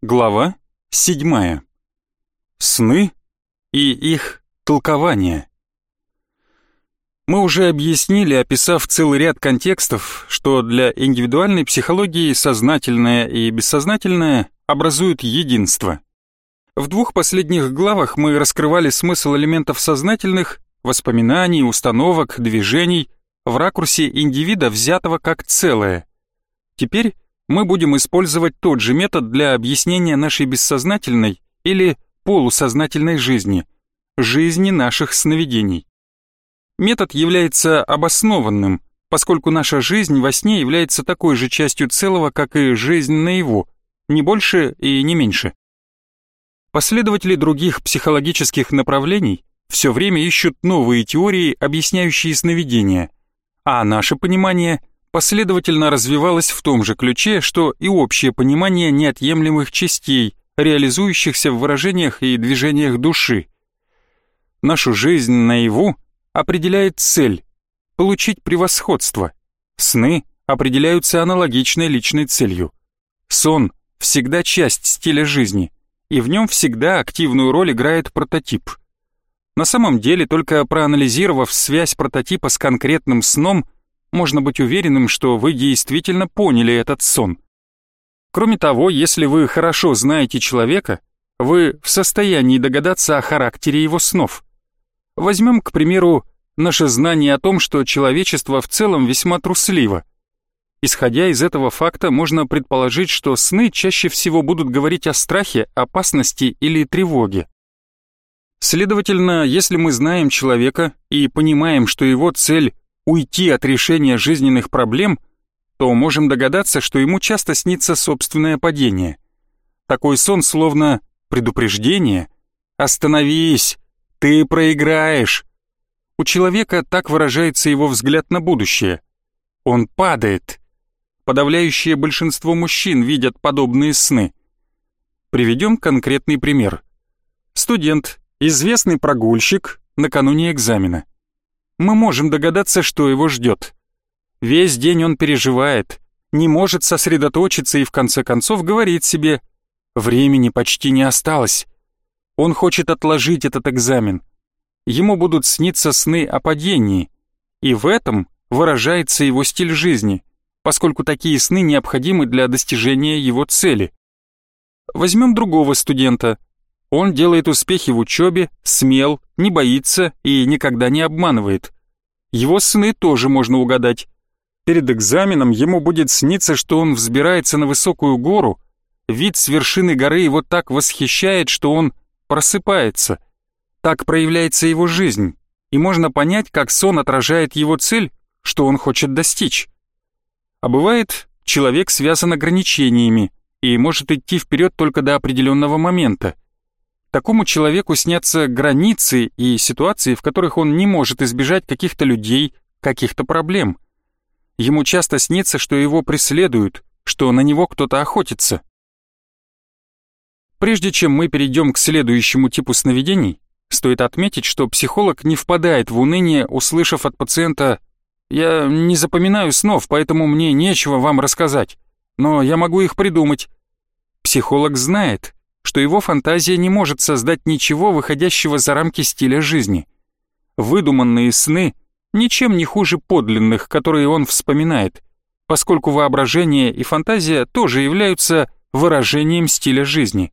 Глава 7. Сны и их толкование. Мы уже объяснили, описав целый ряд контекстов, что для индивидуальной психологии сознательное и бессознательное образуют единство. В двух последних главах мы раскрывали смысл элементов сознательных, воспоминаний, установок, движений в ракурсе индивида, взятого как целое. Теперь мы будем использовать тот же метод для объяснения нашей бессознательной или полусознательной жизни, жизни наших сновидений. Метод является обоснованным, поскольку наша жизнь во сне является такой же частью целого, как и жизнь наяву, не больше и не меньше. Последователи других психологических направлений все время ищут новые теории, объясняющие сновидения, а наше понимание последовательно развивалось в том же ключе, что и общее понимание неотъемлемых частей, реализующихся в выражениях и движениях души. Нашу жизнь наяву определяет цель – получить превосходство. Сны определяются аналогичной личной целью. Сон – всегда часть стиля жизни, и в нем всегда активную роль играет прототип. На самом деле, только проанализировав связь прототипа с конкретным сном – можно быть уверенным, что вы действительно поняли этот сон. Кроме того, если вы хорошо знаете человека, вы в состоянии догадаться о характере его снов. Возьмем, к примеру, наше знание о том, что человечество в целом весьма трусливо. Исходя из этого факта, можно предположить, что сны чаще всего будут говорить о страхе, опасности или тревоге. Следовательно, если мы знаем человека и понимаем, что его цель уйти от решения жизненных проблем, то можем догадаться, что ему часто снится собственное падение. Такой сон словно предупреждение «Остановись! Ты проиграешь!» У человека так выражается его взгляд на будущее. Он падает. Подавляющее большинство мужчин видят подобные сны. Приведем конкретный пример. Студент, известный прогульщик, накануне экзамена мы можем догадаться, что его ждет. Весь день он переживает, не может сосредоточиться и в конце концов говорит себе «времени почти не осталось». Он хочет отложить этот экзамен. Ему будут сниться сны о падении, и в этом выражается его стиль жизни, поскольку такие сны необходимы для достижения его цели. Возьмем другого студента. Он делает успехи в учебе, смел, не боится и никогда не обманывает. Его сны тоже можно угадать. Перед экзаменом ему будет сниться, что он взбирается на высокую гору, вид с вершины горы его так восхищает, что он просыпается. Так проявляется его жизнь, и можно понять, как сон отражает его цель, что он хочет достичь. А бывает, человек связан ограничениями и может идти вперед только до определенного момента – Такому человеку снятся границы и ситуации, в которых он не может избежать каких-то людей, каких-то проблем. Ему часто снится, что его преследуют, что на него кто-то охотится. Прежде чем мы перейдем к следующему типу сновидений, стоит отметить, что психолог не впадает в уныние, услышав от пациента «Я не запоминаю снов, поэтому мне нечего вам рассказать, но я могу их придумать». Психолог знает, что его фантазия не может создать ничего, выходящего за рамки стиля жизни. Выдуманные сны ничем не хуже подлинных, которые он вспоминает, поскольку воображение и фантазия тоже являются выражением стиля жизни.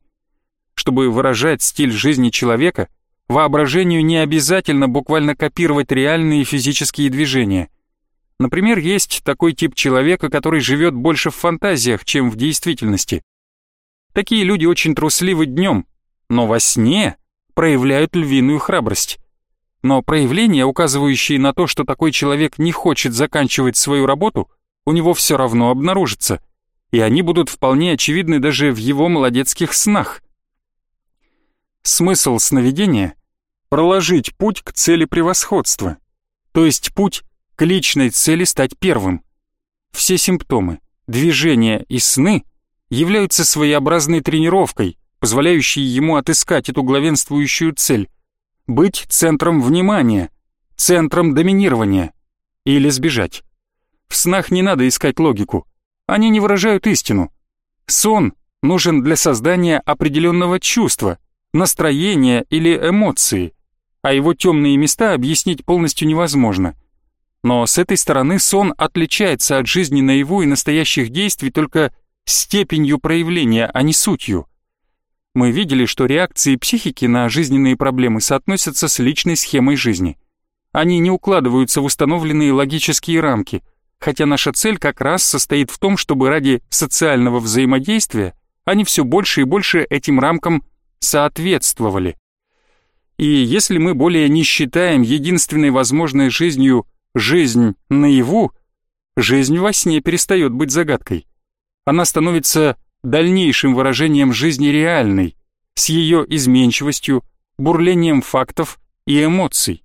Чтобы выражать стиль жизни человека, воображению не обязательно буквально копировать реальные физические движения. Например, есть такой тип человека, который живет больше в фантазиях, чем в действительности. Такие люди очень трусливы днем, но во сне проявляют львиную храбрость. Но проявления, указывающие на то, что такой человек не хочет заканчивать свою работу, у него все равно обнаружатся, и они будут вполне очевидны даже в его молодецких снах. Смысл сновидения — проложить путь к цели превосходства, то есть путь к личной цели стать первым. Все симптомы, движения и сны — являются своеобразной тренировкой, позволяющей ему отыскать эту главенствующую цель, быть центром внимания, центром доминирования или сбежать. В снах не надо искать логику, они не выражают истину. Сон нужен для создания определенного чувства, настроения или эмоции, а его темные места объяснить полностью невозможно. Но с этой стороны сон отличается от жизни наяву и настоящих действий только степенью проявления, а не сутью. Мы видели, что реакции психики на жизненные проблемы соотносятся с личной схемой жизни. Они не укладываются в установленные логические рамки, хотя наша цель как раз состоит в том, чтобы ради социального взаимодействия они все больше и больше этим рамкам соответствовали. И если мы более не считаем единственной возможной жизнью жизнь наяву, жизнь во сне перестает быть загадкой. Она становится дальнейшим выражением жизни реальной, с ее изменчивостью, бурлением фактов и эмоций.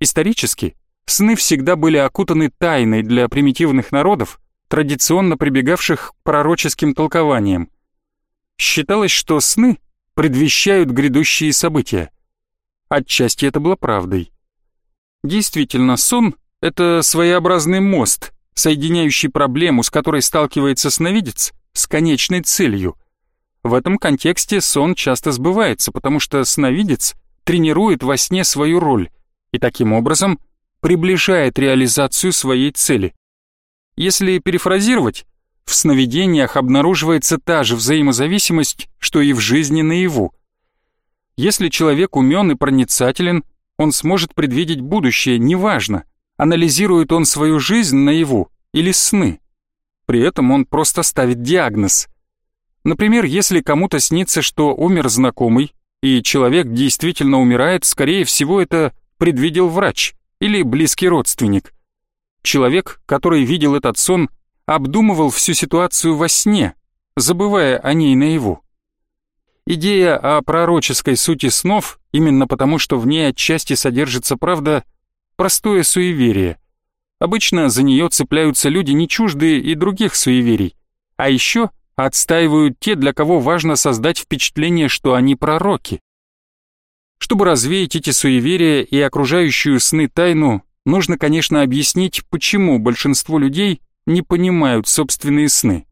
Исторически, сны всегда были окутаны тайной для примитивных народов, традиционно прибегавших к пророческим толкованиям. Считалось, что сны предвещают грядущие события. Отчасти это было правдой. Действительно, сон — это своеобразный мост, соединяющий проблему, с которой сталкивается сновидец, с конечной целью. В этом контексте сон часто сбывается, потому что сновидец тренирует во сне свою роль и таким образом приближает реализацию своей цели. Если перефразировать, в сновидениях обнаруживается та же взаимозависимость, что и в жизни наяву. Если человек умен и проницателен, он сможет предвидеть будущее, неважно, анализирует он свою жизнь наяву или сны. При этом он просто ставит диагноз. Например, если кому-то снится, что умер знакомый, и человек действительно умирает, скорее всего, это предвидел врач или близкий родственник. Человек, который видел этот сон, обдумывал всю ситуацию во сне, забывая о ней наяву. Идея о пророческой сути снов, именно потому что в ней отчасти содержится правда, простое суеверие. Обычно за нее цепляются люди не чуждые и других суеверий, а еще отстаивают те, для кого важно создать впечатление, что они пророки. Чтобы развеять эти суеверия и окружающую сны тайну, нужно, конечно, объяснить, почему большинство людей не понимают собственные сны.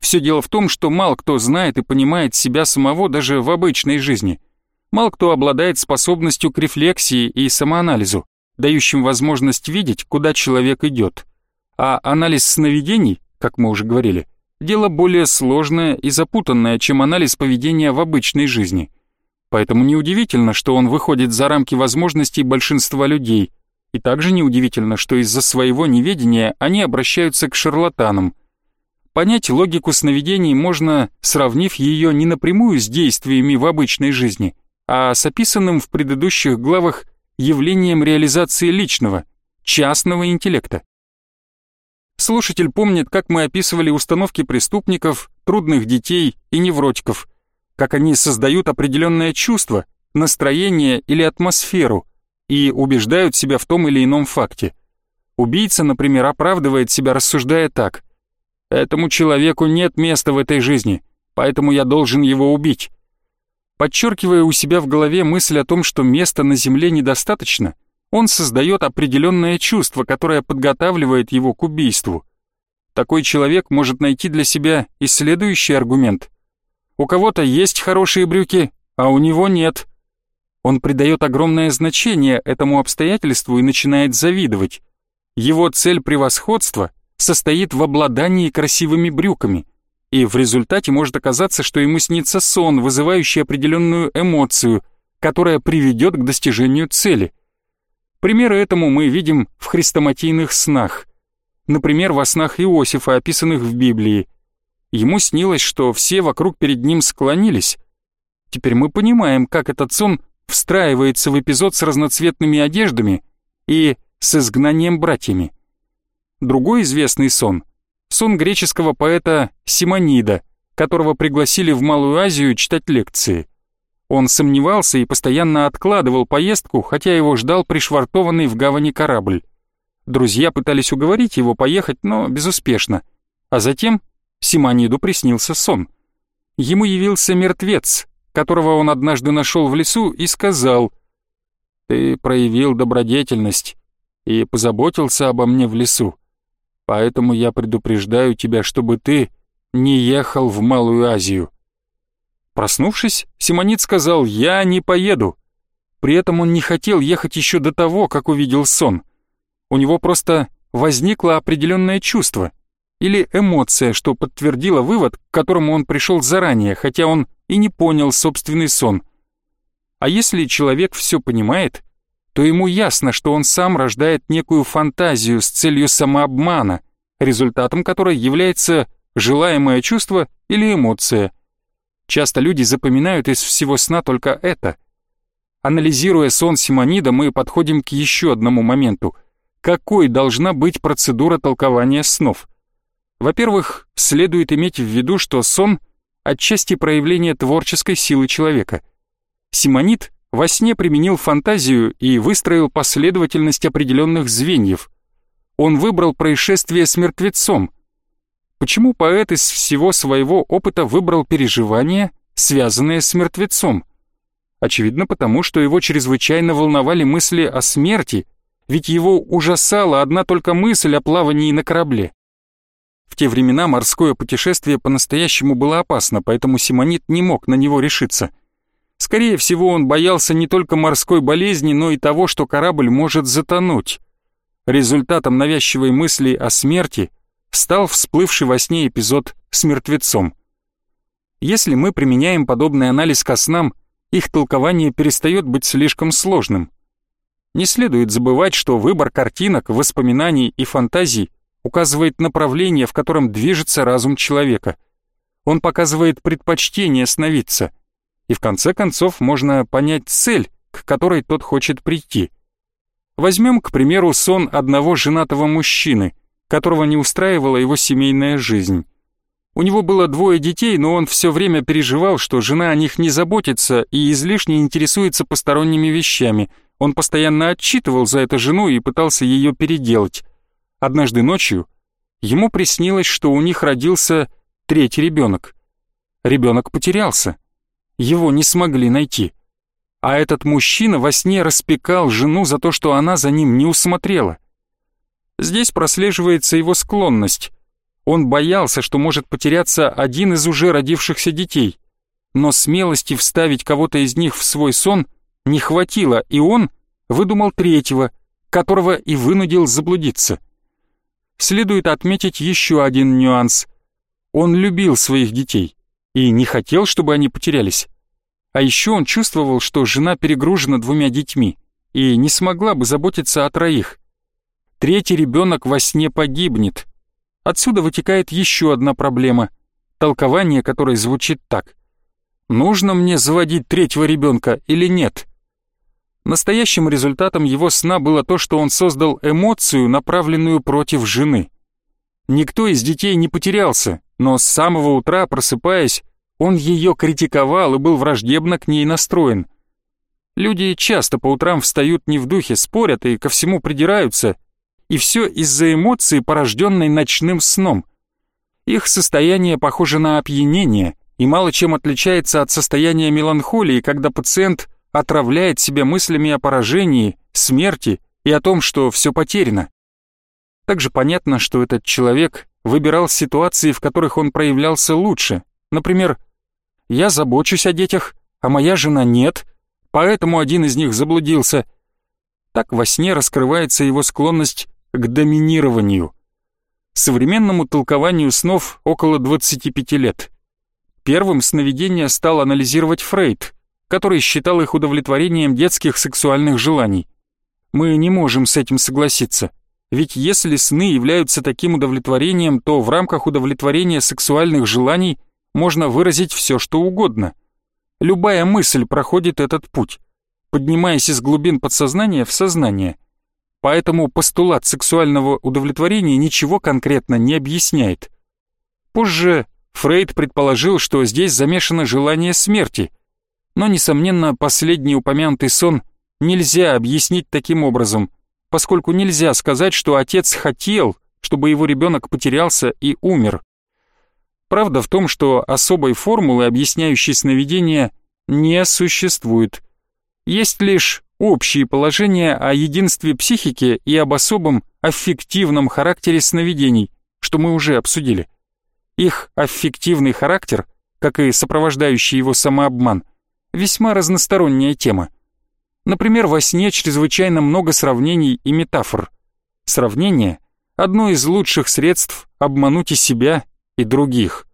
Все дело в том, что мало кто знает и понимает себя самого даже в обычной жизни. Мало кто обладает способностью к рефлексии и самоанализу, дающим возможность видеть, куда человек идет. А анализ сновидений, как мы уже говорили, дело более сложное и запутанное, чем анализ поведения в обычной жизни. Поэтому неудивительно, что он выходит за рамки возможностей большинства людей, и также неудивительно, что из-за своего неведения они обращаются к шарлатанам – Понять логику сновидений можно, сравнив ее не напрямую с действиями в обычной жизни, а с описанным в предыдущих главах явлением реализации личного, частного интеллекта. Слушатель помнит, как мы описывали установки преступников, трудных детей и невротиков, как они создают определенное чувство, настроение или атмосферу и убеждают себя в том или ином факте. Убийца, например, оправдывает себя, рассуждая так. Этому человеку нет места в этой жизни, поэтому я должен его убить. Подчеркивая у себя в голове мысль о том, что места на земле недостаточно, он создает определенное чувство, которое подготавливает его к убийству. Такой человек может найти для себя и следующий аргумент. У кого-то есть хорошие брюки, а у него нет. Он придает огромное значение этому обстоятельству и начинает завидовать. Его цель превосходства состоит в обладании красивыми брюками, и в результате может оказаться, что ему снится сон, вызывающий определенную эмоцию, которая приведет к достижению цели. Примеры этому мы видим в хрестоматийных снах. Например, во снах Иосифа, описанных в Библии. Ему снилось, что все вокруг перед ним склонились. Теперь мы понимаем, как этот сон встраивается в эпизод с разноцветными одеждами и с изгнанием братьями. Другой известный сон — сон греческого поэта Симонида, которого пригласили в Малую Азию читать лекции. Он сомневался и постоянно откладывал поездку, хотя его ждал пришвартованный в гавани корабль. Друзья пытались уговорить его поехать, но безуспешно. А затем Симониду приснился сон. Ему явился мертвец, которого он однажды нашел в лесу и сказал «Ты проявил добродетельность и позаботился обо мне в лесу. Поэтому я предупреждаю тебя, чтобы ты не ехал в Малую Азию. Проснувшись, Симонит сказал «Я не поеду». При этом он не хотел ехать еще до того, как увидел сон. У него просто возникло определенное чувство или эмоция, что подтвердило вывод, к которому он пришел заранее, хотя он и не понял собственный сон. А если человек все понимает, то ему ясно, что он сам рождает некую фантазию с целью самообмана, результатом которой является желаемое чувство или эмоция. Часто люди запоминают из всего сна только это. Анализируя сон Симонида, мы подходим к еще одному моменту. Какой должна быть процедура толкования снов? Во-первых, следует иметь в виду, что сон — отчасти проявление творческой силы человека. Симонид во сне применил фантазию и выстроил последовательность определенных звеньев. Он выбрал происшествие с мертвецом. Почему поэт из всего своего опыта выбрал переживания, связанные с мертвецом? Очевидно потому, что его чрезвычайно волновали мысли о смерти, ведь его ужасала одна только мысль о плавании на корабле. В те времена морское путешествие по-настоящему было опасно, поэтому Симонит не мог на него решиться. Скорее всего, он боялся не только морской болезни, но и того, что корабль может затонуть. Результатом навязчивой мысли о смерти стал всплывший во сне эпизод с мертвецом. Если мы применяем подобный анализ ко снам, их толкование перестает быть слишком сложным. Не следует забывать, что выбор картинок, воспоминаний и фантазий указывает направление, в котором движется разум человека. Он показывает предпочтение сновидца, и в конце концов можно понять цель, к которой тот хочет прийти. Возьмем, к примеру, сон одного женатого мужчины, которого не устраивала его семейная жизнь. У него было двое детей, но он все время переживал, что жена о них не заботится и излишне интересуется посторонними вещами. Он постоянно отчитывал за это жену и пытался ее переделать. Однажды ночью ему приснилось, что у них родился третий ребенок. Ребенок потерялся. Его не смогли найти. А этот мужчина во сне распекал жену за то, что она за ним не усмотрела. Здесь прослеживается его склонность. Он боялся, что может потеряться один из уже родившихся детей. Но смелости вставить кого-то из них в свой сон не хватило, и он выдумал третьего, которого и вынудил заблудиться следует отметить еще один нюанс. Он любил своих детей и не хотел, чтобы они потерялись. А еще он чувствовал, что жена перегружена двумя детьми и не смогла бы заботиться о троих. Третий ребенок во сне погибнет. Отсюда вытекает еще одна проблема, толкование которой звучит так. Нужно мне заводить третьего ребенка или нет? Настоящим результатом его сна было то, что он создал эмоцию, направленную против жены. Никто из детей не потерялся, но с самого утра, просыпаясь, он ее критиковал и был враждебно к ней настроен. Люди часто по утрам встают не в духе, спорят и ко всему придираются, и все из-за эмоции, порожденной ночным сном. Их состояние похоже на опьянение и мало чем отличается от состояния меланхолии, когда пациент – отравляет себя мыслями о поражении, смерти и о том, что все потеряно. Также понятно, что этот человек выбирал ситуации, в которых он проявлялся лучше. Например, «Я забочусь о детях, а моя жена нет, поэтому один из них заблудился». Так во сне раскрывается его склонность к доминированию. Современному толкованию снов около 25 лет. Первым сновидение стал анализировать Фрейд, который считал их удовлетворением детских сексуальных желаний. Мы не можем с этим согласиться, ведь если сны являются таким удовлетворением, то в рамках удовлетворения сексуальных желаний можно выразить все, что угодно. Любая мысль проходит этот путь, поднимаясь из глубин подсознания в сознание. Поэтому постулат сексуального удовлетворения ничего конкретно не объясняет. Позже Фрейд предположил, что здесь замешано желание смерти – но, несомненно, последний упомянутый сон нельзя объяснить таким образом, поскольку нельзя сказать, что отец хотел, чтобы его ребенок потерялся и умер. Правда в том, что особой формулы, объясняющей сновидения, не существует. Есть лишь общие положения о единстве психики и об особом аффективном характере сновидений, что мы уже обсудили. Их аффективный характер, как и сопровождающий его самообман, весьма разносторонняя тема. Например, во сне чрезвычайно много сравнений и метафор. Сравнение – одно из лучших средств обмануть и себя, и других.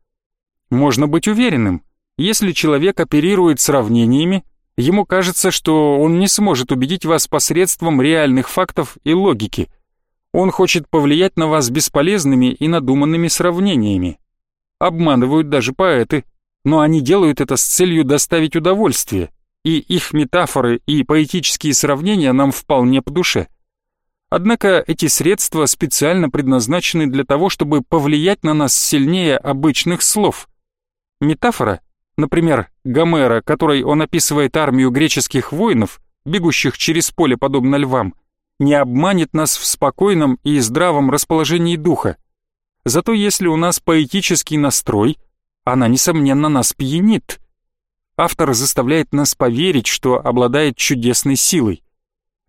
Можно быть уверенным, если человек оперирует сравнениями, ему кажется, что он не сможет убедить вас посредством реальных фактов и логики. Он хочет повлиять на вас бесполезными и надуманными сравнениями. Обманывают даже поэты, но они делают это с целью доставить удовольствие, и их метафоры и поэтические сравнения нам вполне по душе. Однако эти средства специально предназначены для того, чтобы повлиять на нас сильнее обычных слов. Метафора, например, Гомера, которой он описывает армию греческих воинов, бегущих через поле подобно львам, не обманет нас в спокойном и здравом расположении духа. Зато если у нас поэтический настрой, она, несомненно, нас пьянит. Автор заставляет нас поверить, что обладает чудесной силой.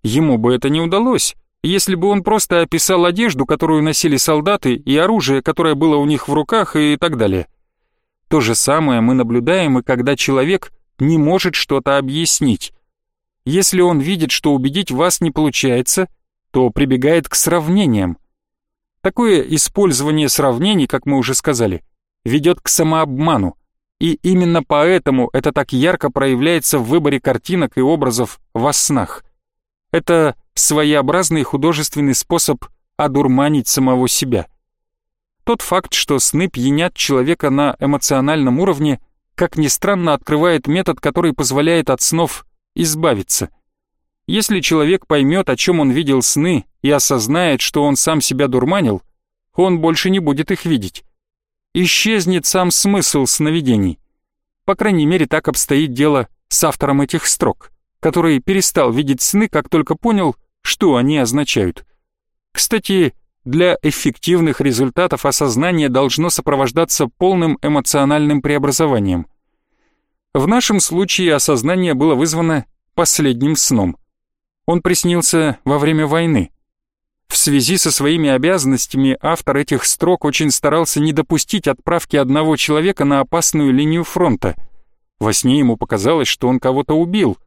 Ему бы это не удалось, если бы он просто описал одежду, которую носили солдаты, и оружие, которое было у них в руках и так далее. То же самое мы наблюдаем и когда человек не может что-то объяснить. Если он видит, что убедить вас не получается, то прибегает к сравнениям. Такое использование сравнений, как мы уже сказали, ведет к самообману, и именно поэтому это так ярко проявляется в выборе картинок и образов во снах. Это своеобразный художественный способ одурманить самого себя. Тот факт, что сны пьянят человека на эмоциональном уровне, как ни странно, открывает метод, который позволяет от снов избавиться. Если человек поймет, о чем он видел сны, и осознает, что он сам себя дурманил, он больше не будет их видеть. Исчезнет сам смысл сновидений. По крайней мере, так обстоит дело с автором этих строк, который перестал видеть сны, как только понял, что они означают. Кстати, для эффективных результатов осознание должно сопровождаться полным эмоциональным преобразованием. В нашем случае осознание было вызвано последним сном. Он приснился во время войны. В связи со своими обязанностями автор этих строк очень старался не допустить отправки одного человека на опасную линию фронта. Во сне ему показалось, что он кого-то убил,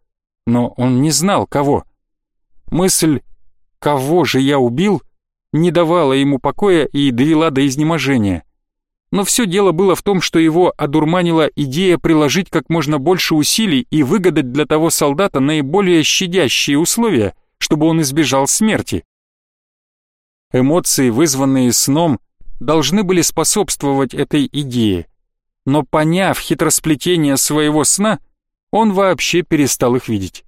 но он не знал, кого. Мысль «кого же я убил» не давала ему покоя и довела до изнеможения. Но все дело было в том, что его одурманила идея приложить как можно больше усилий и выгадать для того солдата наиболее щадящие условия, чтобы он избежал смерти. Эмоции, вызванные сном, должны были способствовать этой идее. Но поняв хитросплетение своего сна, он вообще перестал их видеть.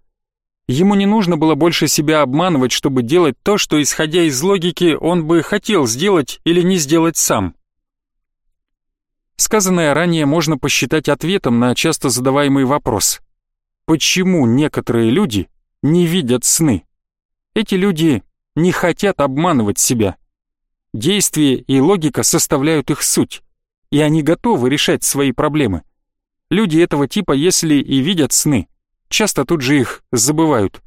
Ему не нужно было больше себя обманывать, чтобы делать то, что, исходя из логики, он бы хотел сделать или не сделать сам. Сказанное ранее можно посчитать ответом на часто задаваемый вопрос. Почему некоторые люди не видят сны? Эти люди не хотят обманывать себя. Действие и логика составляют их суть, и они готовы решать свои проблемы. Люди этого типа, если и видят сны, часто тут же их забывают.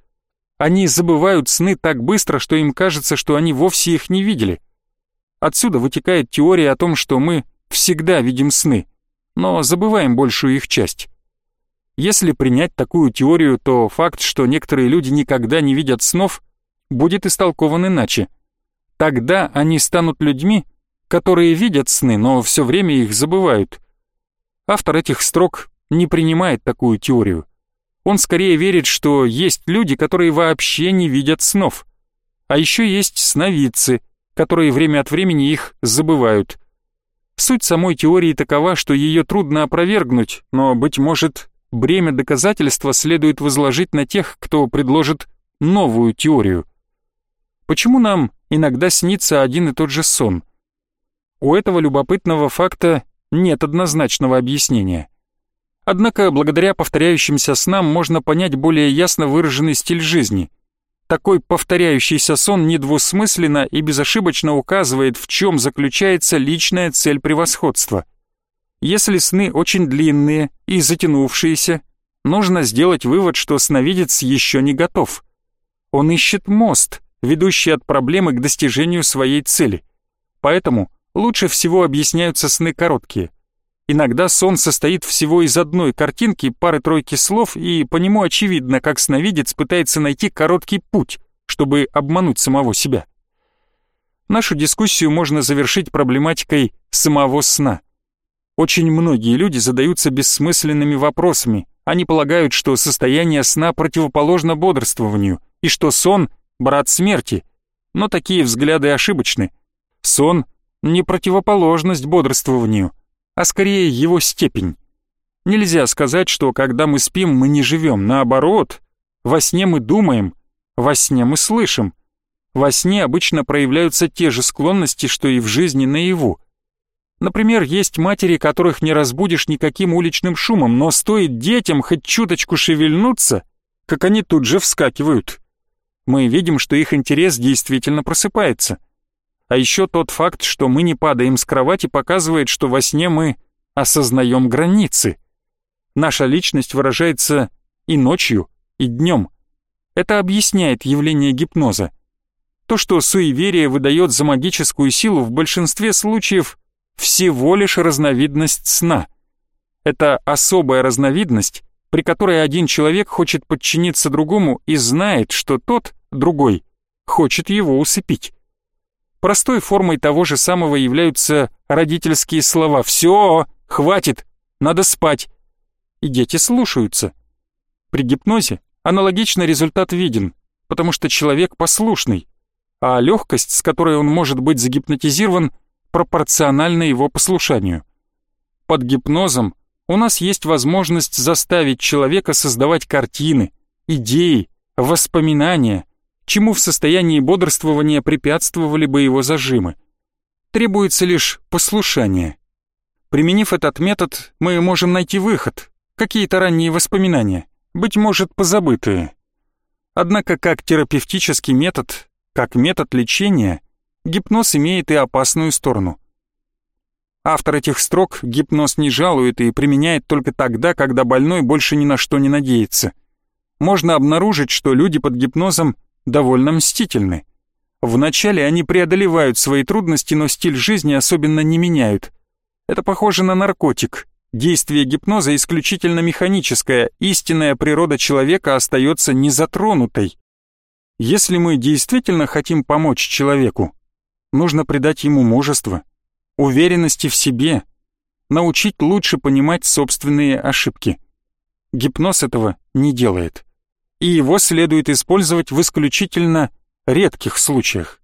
Они забывают сны так быстро, что им кажется, что они вовсе их не видели. Отсюда вытекает теория о том, что мы всегда видим сны, но забываем большую их часть. Если принять такую теорию, то факт, что некоторые люди никогда не видят снов, будет истолкован иначе. Тогда они станут людьми, которые видят сны, но все время их забывают. Автор этих строк не принимает такую теорию. Он скорее верит, что есть люди, которые вообще не видят снов. А еще есть сновидцы, которые время от времени их забывают. Суть самой теории такова, что ее трудно опровергнуть, но, быть может, бремя доказательства следует возложить на тех, кто предложит новую теорию. Почему нам иногда снится один и тот же сон? У этого любопытного факта нет однозначного объяснения. Однако благодаря повторяющимся снам можно понять более ясно выраженный стиль жизни. Такой повторяющийся сон недвусмысленно и безошибочно указывает, в чем заключается личная цель превосходства. Если сны очень длинные и затянувшиеся, нужно сделать вывод, что сновидец еще не готов. Он ищет мост, ведущий от проблемы к достижению своей цели. Поэтому лучше всего объясняются сны короткие. Иногда сон состоит всего из одной картинки, пары-тройки слов, и по нему очевидно, как сновидец пытается найти короткий путь, чтобы обмануть самого себя. Нашу дискуссию можно завершить проблематикой самого сна. Очень многие люди задаются бессмысленными вопросами. Они полагают, что состояние сна противоположно бодрствованию, и что сон — брат смерти. Но такие взгляды ошибочны. Сон — не противоположность бодрствованию, а скорее его степень. Нельзя сказать, что когда мы спим, мы не живем. Наоборот, во сне мы думаем, во сне мы слышим. Во сне обычно проявляются те же склонности, что и в жизни наяву. Например, есть матери, которых не разбудишь никаким уличным шумом, но стоит детям хоть чуточку шевельнуться, как они тут же вскакивают. Мы видим, что их интерес действительно просыпается. А еще тот факт, что мы не падаем с кровати, показывает, что во сне мы осознаем границы. Наша личность выражается и ночью, и днем. Это объясняет явление гипноза. То, что суеверие выдает за магическую силу, в большинстве случаев всего лишь разновидность сна. Это особая разновидность, при которой один человек хочет подчиниться другому и знает, что тот, другой, хочет его усыпить. Простой формой того же самого являются родительские слова «Все, хватит, надо спать». И дети слушаются. При гипнозе аналогично результат виден, потому что человек послушный, а легкость, с которой он может быть загипнотизирован, пропорциональна его послушанию. Под гипнозом у нас есть возможность заставить человека создавать картины, идеи, воспоминания, чему в состоянии бодрствования препятствовали бы его зажимы. Требуется лишь послушание. Применив этот метод, мы можем найти выход, какие-то ранние воспоминания, быть может, позабытые. Однако как терапевтический метод как метод лечения, гипноз имеет и опасную сторону. Автор этих строк гипноз не жалует и применяет только тогда, когда больной больше ни на что не надеется. Можно обнаружить, что люди под гипнозом довольно мстительны. Вначале они преодолевают свои трудности, но стиль жизни особенно не меняют. Это похоже на наркотик. Действие гипноза исключительно механическое, истинная природа человека остается незатронутой. Если мы действительно хотим помочь человеку, нужно придать ему мужество, уверенности в себе, научить лучше понимать собственные ошибки. Гипноз этого не делает, и его следует использовать в исключительно редких случаях.